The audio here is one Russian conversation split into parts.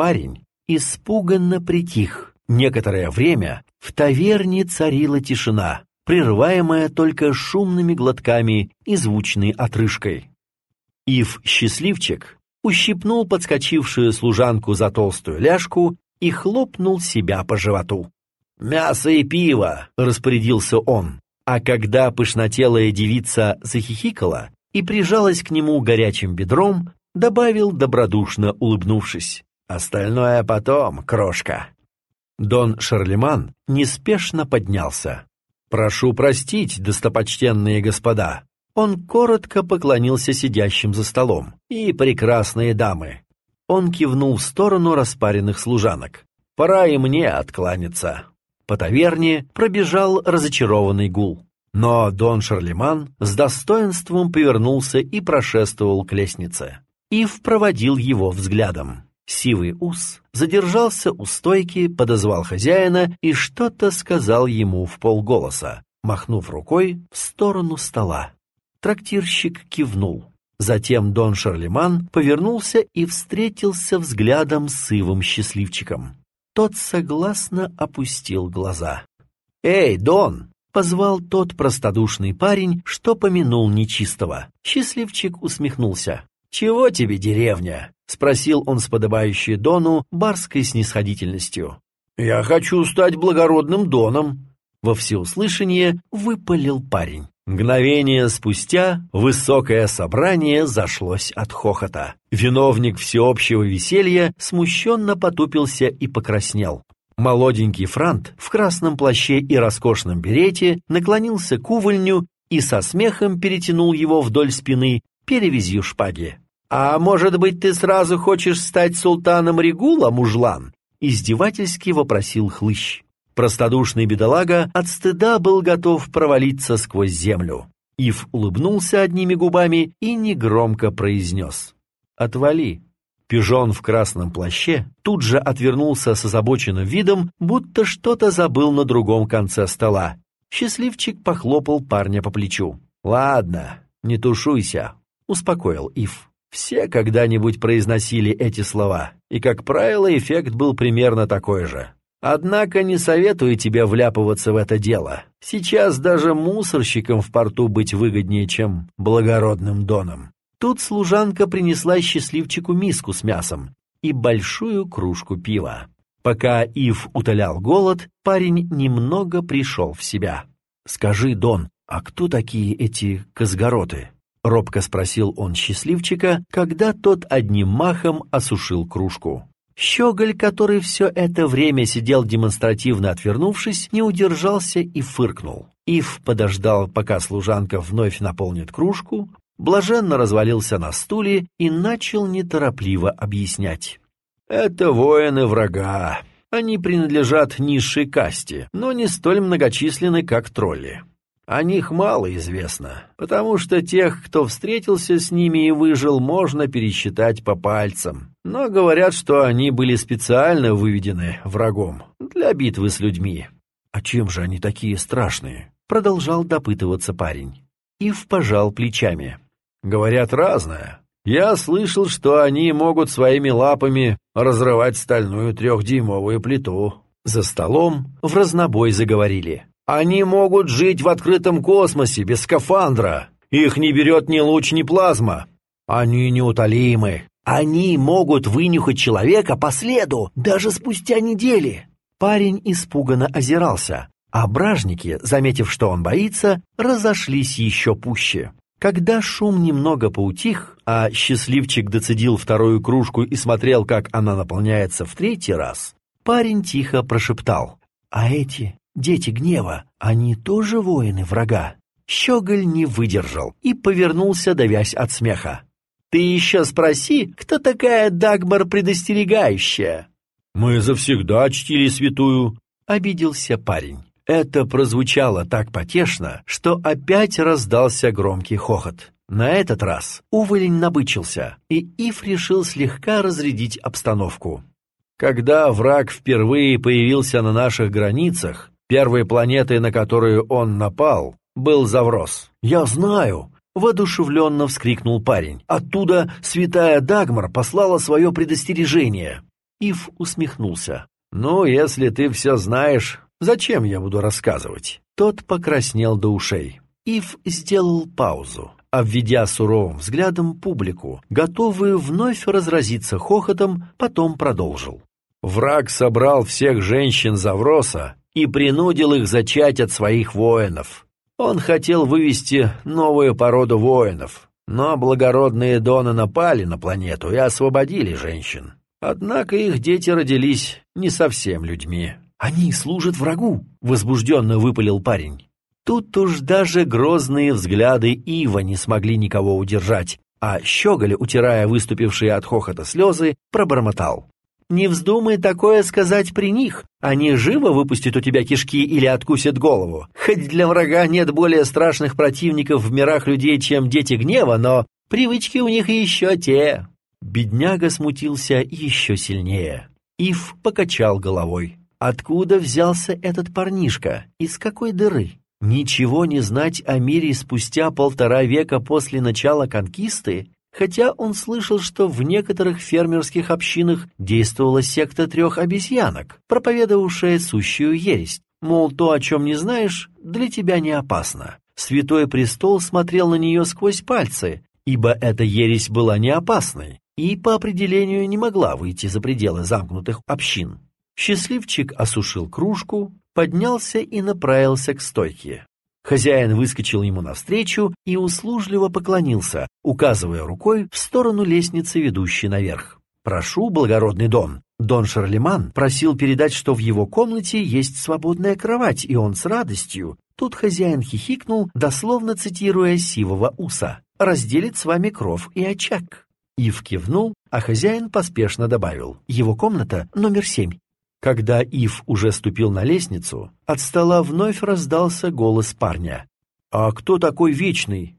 парень испуганно притих. Некоторое время в таверне царила тишина, прерываемая только шумными глотками и звучной отрыжкой. Ив Счастливчик ущипнул подскочившую служанку за толстую ляжку и хлопнул себя по животу. «Мясо и пиво!» — распорядился он. А когда пышнотелая девица захихикала и прижалась к нему горячим бедром, добавил, добродушно улыбнувшись. «Остальное потом, крошка». Дон Шарлеман неспешно поднялся. «Прошу простить, достопочтенные господа». Он коротко поклонился сидящим за столом. «И прекрасные дамы». Он кивнул в сторону распаренных служанок. «Пора и мне откланяться». По таверне пробежал разочарованный гул. Но Дон Шарлеман с достоинством повернулся и прошествовал к лестнице. Ив проводил его взглядом. Сивый ус задержался у стойки, подозвал хозяина и что-то сказал ему в полголоса, махнув рукой в сторону стола. Трактирщик кивнул. Затем Дон Шарлеман повернулся и встретился взглядом с Ивом Счастливчиком. Тот согласно опустил глаза. «Эй, Дон!» — позвал тот простодушный парень, что помянул нечистого. Счастливчик усмехнулся. «Чего тебе, деревня?» — спросил он с подобающей Дону барской снисходительностью. «Я хочу стать благородным Доном», — во всеуслышание выпалил парень. Мгновение спустя высокое собрание зашлось от хохота. Виновник всеобщего веселья смущенно потупился и покраснел. Молоденький франт в красном плаще и роскошном берете наклонился к увольню и со смехом перетянул его вдоль спины перевязью шпаги. «А может быть, ты сразу хочешь стать султаном Регула, мужлан?» — издевательски вопросил хлыщ. Простодушный бедолага от стыда был готов провалиться сквозь землю. Ив улыбнулся одними губами и негромко произнес. «Отвали». Пижон в красном плаще тут же отвернулся с озабоченным видом, будто что-то забыл на другом конце стола. Счастливчик похлопал парня по плечу. «Ладно, не тушуйся», — успокоил Ив. Все когда-нибудь произносили эти слова, и, как правило, эффект был примерно такой же. Однако не советую тебе вляпываться в это дело. Сейчас даже мусорщикам в порту быть выгоднее, чем благородным доном. Тут служанка принесла счастливчику миску с мясом и большую кружку пива. Пока Ив утолял голод, парень немного пришел в себя. «Скажи, Дон, а кто такие эти казгороты?» — робко спросил он счастливчика, когда тот одним махом осушил кружку. Щеголь, который все это время сидел демонстративно отвернувшись, не удержался и фыркнул. Ив подождал, пока служанка вновь наполнит кружку, блаженно развалился на стуле и начал неторопливо объяснять. «Это воины врага. Они принадлежат низшей касте, но не столь многочисленны, как тролли. О них мало известно, потому что тех, кто встретился с ними и выжил, можно пересчитать по пальцам. Но говорят, что они были специально выведены врагом для битвы с людьми. «А чем же они такие страшные?» — продолжал допытываться парень. Ив пожал плечами. «Говорят разное. Я слышал, что они могут своими лапами разрывать стальную трехдюймовую плиту». За столом в разнобой заговорили. Они могут жить в открытом космосе, без скафандра. Их не берет ни луч, ни плазма. Они неутолимы. Они могут вынюхать человека по следу, даже спустя недели. Парень испуганно озирался, а бражники, заметив, что он боится, разошлись еще пуще. Когда шум немного поутих, а счастливчик доцедил вторую кружку и смотрел, как она наполняется в третий раз, парень тихо прошептал. «А эти Дети гнева, они тоже воины врага. Щеголь не выдержал и повернулся, давясь от смеха. «Ты еще спроси, кто такая Дагмар предостерегающая?» «Мы завсегда чтили святую», — обиделся парень. Это прозвучало так потешно, что опять раздался громкий хохот. На этот раз уволень набычился, и Ив решил слегка разрядить обстановку. Когда враг впервые появился на наших границах, Первой планетой, на которую он напал, был Заврос. «Я знаю!» — воодушевленно вскрикнул парень. «Оттуда святая Дагмар послала свое предостережение». Ив усмехнулся. «Ну, если ты все знаешь, зачем я буду рассказывать?» Тот покраснел до ушей. Ив сделал паузу, обведя суровым взглядом публику, готовую вновь разразиться хохотом, потом продолжил. Враг собрал всех женщин Завроса и принудил их зачать от своих воинов. Он хотел вывести новую породу воинов, но благородные доны напали на планету и освободили женщин. Однако их дети родились не совсем людьми. «Они служат врагу!» — возбужденно выпалил парень. Тут уж даже грозные взгляды Ива не смогли никого удержать, а Щеголь, утирая выступившие от хохота слезы, пробормотал. «Не вздумай такое сказать при них. Они живо выпустят у тебя кишки или откусят голову. Хоть для врага нет более страшных противников в мирах людей, чем дети гнева, но привычки у них еще те». Бедняга смутился еще сильнее. Ив покачал головой. Откуда взялся этот парнишка? Из какой дыры? Ничего не знать о мире спустя полтора века после начала конкисты, хотя он слышал, что в некоторых фермерских общинах действовала секта трех обезьянок, проповедовавшая сущую ересь. Мол, то, о чем не знаешь, для тебя не опасно. Святой престол смотрел на нее сквозь пальцы, ибо эта ересь была не опасной и по определению не могла выйти за пределы замкнутых общин. Счастливчик осушил кружку, поднялся и направился к стойке. Хозяин выскочил ему навстречу и услужливо поклонился, указывая рукой в сторону лестницы, ведущей наверх. «Прошу, благородный Дон». Дон Шарлеман просил передать, что в его комнате есть свободная кровать, и он с радостью. Тут хозяин хихикнул, дословно цитируя сивого уса. «Разделит с вами кров и очаг». Ив кивнул, а хозяин поспешно добавил. «Его комната номер семь. Когда Ив уже ступил на лестницу, от стола вновь раздался голос парня. «А кто такой Вечный?»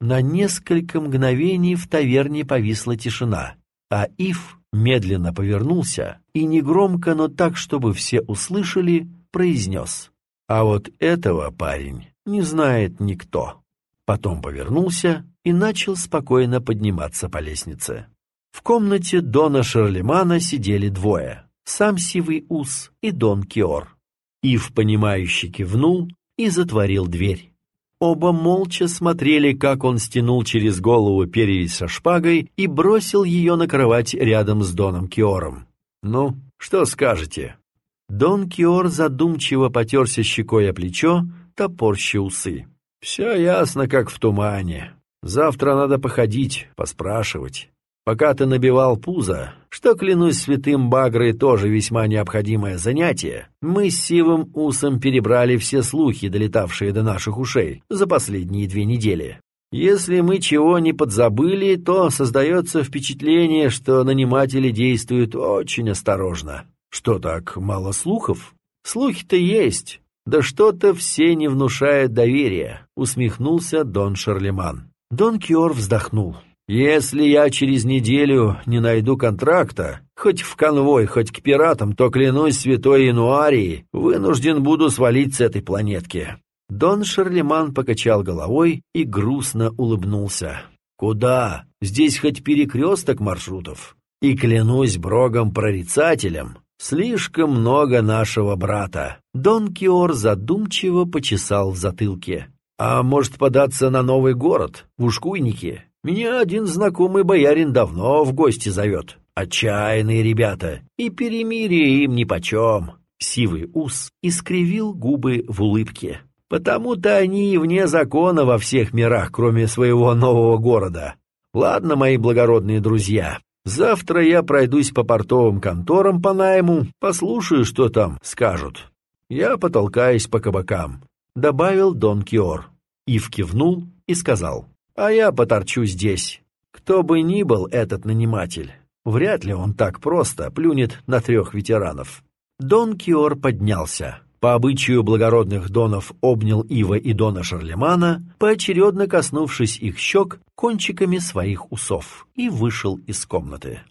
На несколько мгновений в таверне повисла тишина, а Ив медленно повернулся и негромко, но так, чтобы все услышали, произнес. «А вот этого, парень, не знает никто». Потом повернулся и начал спокойно подниматься по лестнице. В комнате Дона Шарлемана сидели двое сам Сивый Ус и Дон Киор. Ив, понимающе кивнул и затворил дверь. Оба молча смотрели, как он стянул через голову перевязь со шпагой и бросил ее на кровать рядом с Доном Киором. «Ну, что скажете?» Дон Киор задумчиво потерся щекой о плечо, топорщи усы. «Все ясно, как в тумане. Завтра надо походить, поспрашивать. Пока ты набивал пузо, что, клянусь святым Багрой, тоже весьма необходимое занятие, мы с Сивым Усом перебрали все слухи, долетавшие до наших ушей, за последние две недели. Если мы чего не подзабыли, то создается впечатление, что наниматели действуют очень осторожно. Что так, мало слухов? Слухи-то есть, да что-то все не внушают доверия, усмехнулся Дон Шарлеман. Дон Киор вздохнул. Если я через неделю не найду контракта, хоть в конвой, хоть к пиратам, то, клянусь святой Януарии, вынужден буду свалить с этой планетки». Дон Шарлеман покачал головой и грустно улыбнулся. «Куда? Здесь хоть перекресток маршрутов. И клянусь брогом-прорицателем, слишком много нашего брата». Дон Киор задумчиво почесал в затылке. «А может податься на новый город, в Ушкуйнике? Меня один знакомый боярин давно в гости зовет. Отчаянные ребята, и перемирие им нипочем. Сивый ус искривил губы в улыбке. Потому-то они и вне закона во всех мирах, кроме своего нового города. Ладно, мои благородные друзья, завтра я пройдусь по портовым конторам по найму, послушаю, что там скажут. Я потолкаюсь по кабакам», — добавил Дон Киор. Ив кивнул и сказал. А я поторчу здесь. Кто бы ни был этот наниматель, вряд ли он так просто плюнет на трех ветеранов. Дон Киор поднялся. По обычаю благородных донов обнял Ива и Дона Шарлемана, поочередно коснувшись их щек кончиками своих усов, и вышел из комнаты.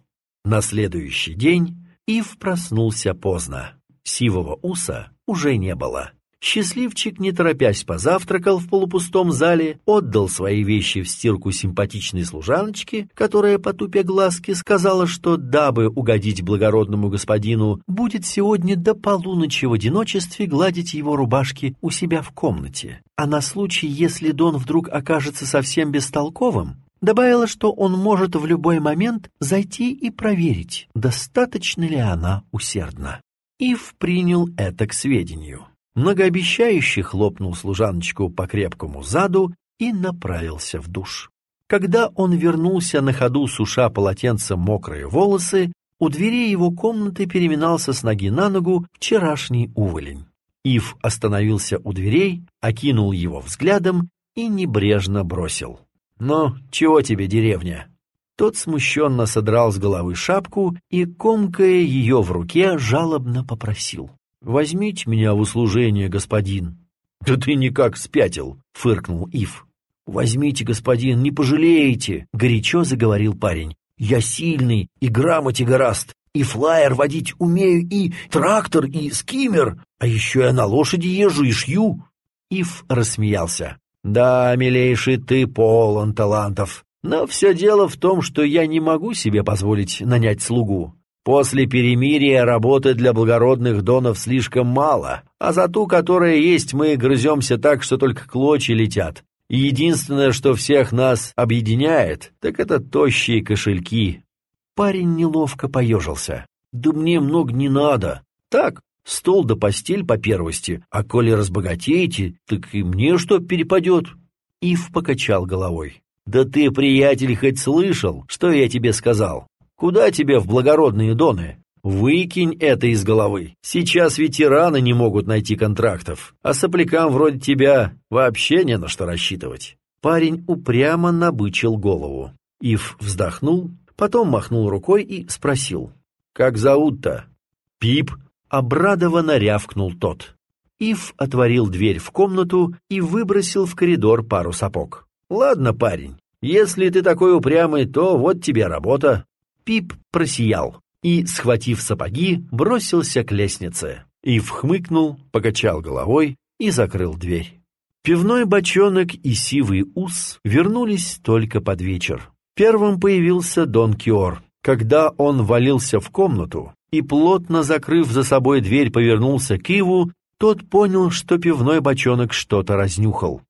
На следующий день Ив проснулся поздно. Сивого уса уже не было. Счастливчик, не торопясь, позавтракал в полупустом зале, отдал свои вещи в стирку симпатичной служаночке, которая, потупя глазки, сказала, что, дабы угодить благородному господину, будет сегодня до полуночи в одиночестве гладить его рубашки у себя в комнате. А на случай, если Дон вдруг окажется совсем бестолковым, добавила, что он может в любой момент зайти и проверить, достаточно ли она усердна. Ив принял это к сведению. Многообещающе хлопнул служаночку по крепкому заду и направился в душ. Когда он вернулся на ходу, суша полотенцем мокрые волосы, у двери его комнаты переминался с ноги на ногу вчерашний уволень. Ив остановился у дверей, окинул его взглядом и небрежно бросил. «Ну, чего тебе, деревня?» Тот смущенно содрал с головы шапку и, комкая ее в руке, жалобно попросил. «Возьмите меня в услужение, господин». «Да ты никак спятил», — фыркнул Ив. «Возьмите, господин, не пожалеете», — горячо заговорил парень. «Я сильный и грамоте гораст, и флайер водить умею, и трактор, и скиммер, а еще я на лошади езжу и шью». Ив рассмеялся. Да, милейший, ты полон талантов. Но все дело в том, что я не могу себе позволить нанять слугу. После перемирия работы для благородных донов слишком мало, а за ту, которая есть, мы грыземся так, что только клочья летят. И единственное, что всех нас объединяет, так это тощие кошельки. Парень неловко поежился. «Да мне много не надо. Так, Стол да постель по первости, а коли разбогатеете, так и мне что перепадет?» Ив покачал головой. «Да ты, приятель, хоть слышал, что я тебе сказал? Куда тебе в благородные доны? Выкинь это из головы. Сейчас ветераны не могут найти контрактов, а соплякам вроде тебя вообще не на что рассчитывать». Парень упрямо набычил голову. Ив вздохнул, потом махнул рукой и спросил. «Как зовут-то?» «Пип», Обрадованно рявкнул тот. Ив отворил дверь в комнату и выбросил в коридор пару сапог. «Ладно, парень, если ты такой упрямый, то вот тебе работа». Пип просиял и, схватив сапоги, бросился к лестнице. Ив хмыкнул, покачал головой и закрыл дверь. Пивной бочонок и сивый ус вернулись только под вечер. Первым появился Дон Киор. Когда он валился в комнату, и, плотно закрыв за собой дверь, повернулся к Иву, тот понял, что пивной бочонок что-то разнюхал.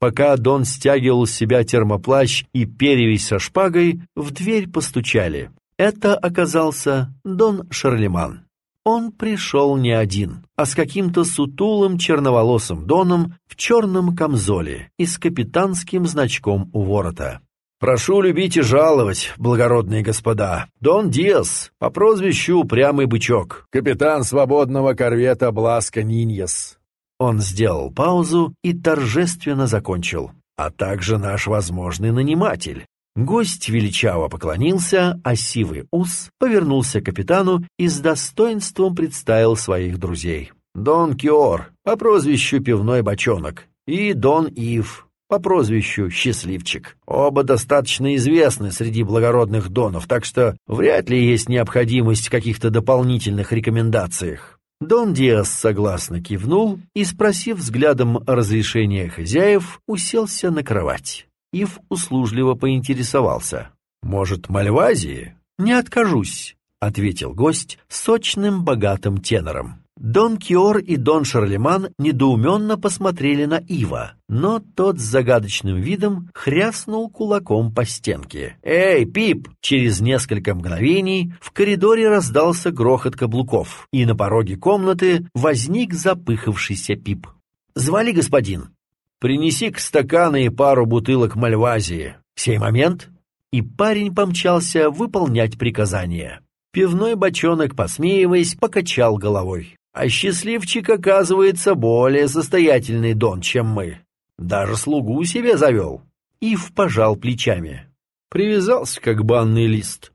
Пока Дон стягивал с себя термоплащ и перевязь со шпагой, в дверь постучали. Это оказался Дон Шарлеман. Он пришел не один, а с каким-то сутулым черноволосым Доном в черном камзоле и с капитанским значком у ворота. «Прошу любить и жаловать, благородные господа. Дон Диас, по прозвищу Упрямый Бычок, капитан свободного корвета Бласка Ниньес». Он сделал паузу и торжественно закончил. «А также наш возможный наниматель». Гость величаво поклонился, а сивый ус повернулся к капитану и с достоинством представил своих друзей. «Дон Киор, по прозвищу Пивной Бочонок, и Дон Ив, по прозвищу Счастливчик. Оба достаточно известны среди благородных донов, так что вряд ли есть необходимость в каких-то дополнительных рекомендациях. Дон Диас согласно кивнул и, спросив взглядом разрешения хозяев, уселся на кровать. Ив услужливо поинтересовался. «Может, Мальвазии?» «Не откажусь», — ответил гость сочным богатым тенором. Дон Киор и Дон Шарлеман недоуменно посмотрели на Ива, но тот с загадочным видом хряснул кулаком по стенке. «Эй, Пип!» Через несколько мгновений в коридоре раздался грохот каблуков, и на пороге комнаты возник запыхавшийся Пип. «Звали господин?» «Принеси к стаканы и пару бутылок мальвазии. Сей момент?» И парень помчался выполнять приказание. Пивной бочонок, посмеиваясь, покачал головой. А счастливчик, оказывается, более состоятельный дон, чем мы. Даже слугу себе завел. Ив пожал плечами. Привязался, как банный лист.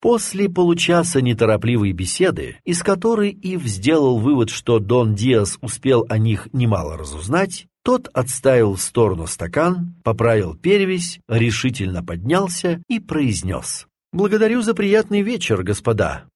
После получаса неторопливой беседы, из которой Ив сделал вывод, что Дон Диас успел о них немало разузнать, тот отставил в сторону стакан, поправил перевязь, решительно поднялся и произнес. «Благодарю за приятный вечер, господа.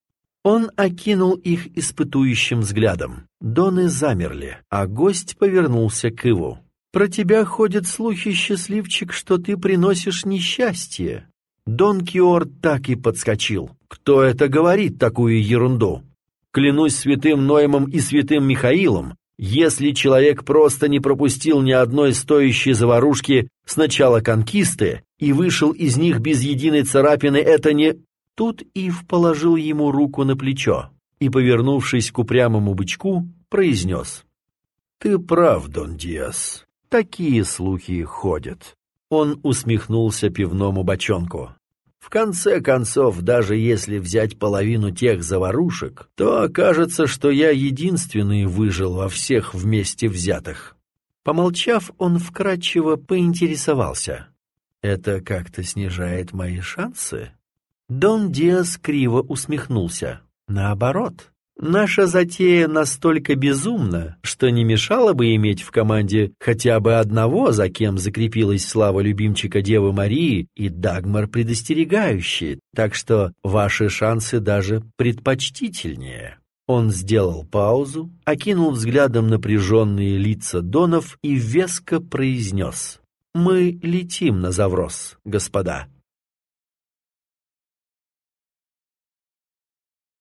Он окинул их испытующим взглядом. Доны замерли, а гость повернулся к Иву. «Про тебя ходят слухи, счастливчик, что ты приносишь несчастье». Дон Киор так и подскочил. «Кто это говорит такую ерунду? Клянусь святым Ноемом и святым Михаилом, если человек просто не пропустил ни одной стоящей заварушки с начала конкисты и вышел из них без единой царапины, это не... Тут Ив положил ему руку на плечо и, повернувшись к упрямому бычку, произнес. «Ты прав, Дон Диас. Такие слухи ходят». Он усмехнулся пивному бочонку. В конце концов, даже если взять половину тех заварушек, то окажется, что я единственный выжил во всех вместе взятых. Помолчав, он вкратчиво поинтересовался. «Это как-то снижает мои шансы?» Дон Диас криво усмехнулся. «Наоборот, Наша затея настолько безумна, что не мешало бы иметь в команде хотя бы одного, за кем закрепилась слава любимчика Девы Марии и Дагмар предостерегающий, так что ваши шансы даже предпочтительнее». Он сделал паузу, окинул взглядом напряженные лица Донов и веско произнес. «Мы летим на Заврос, господа».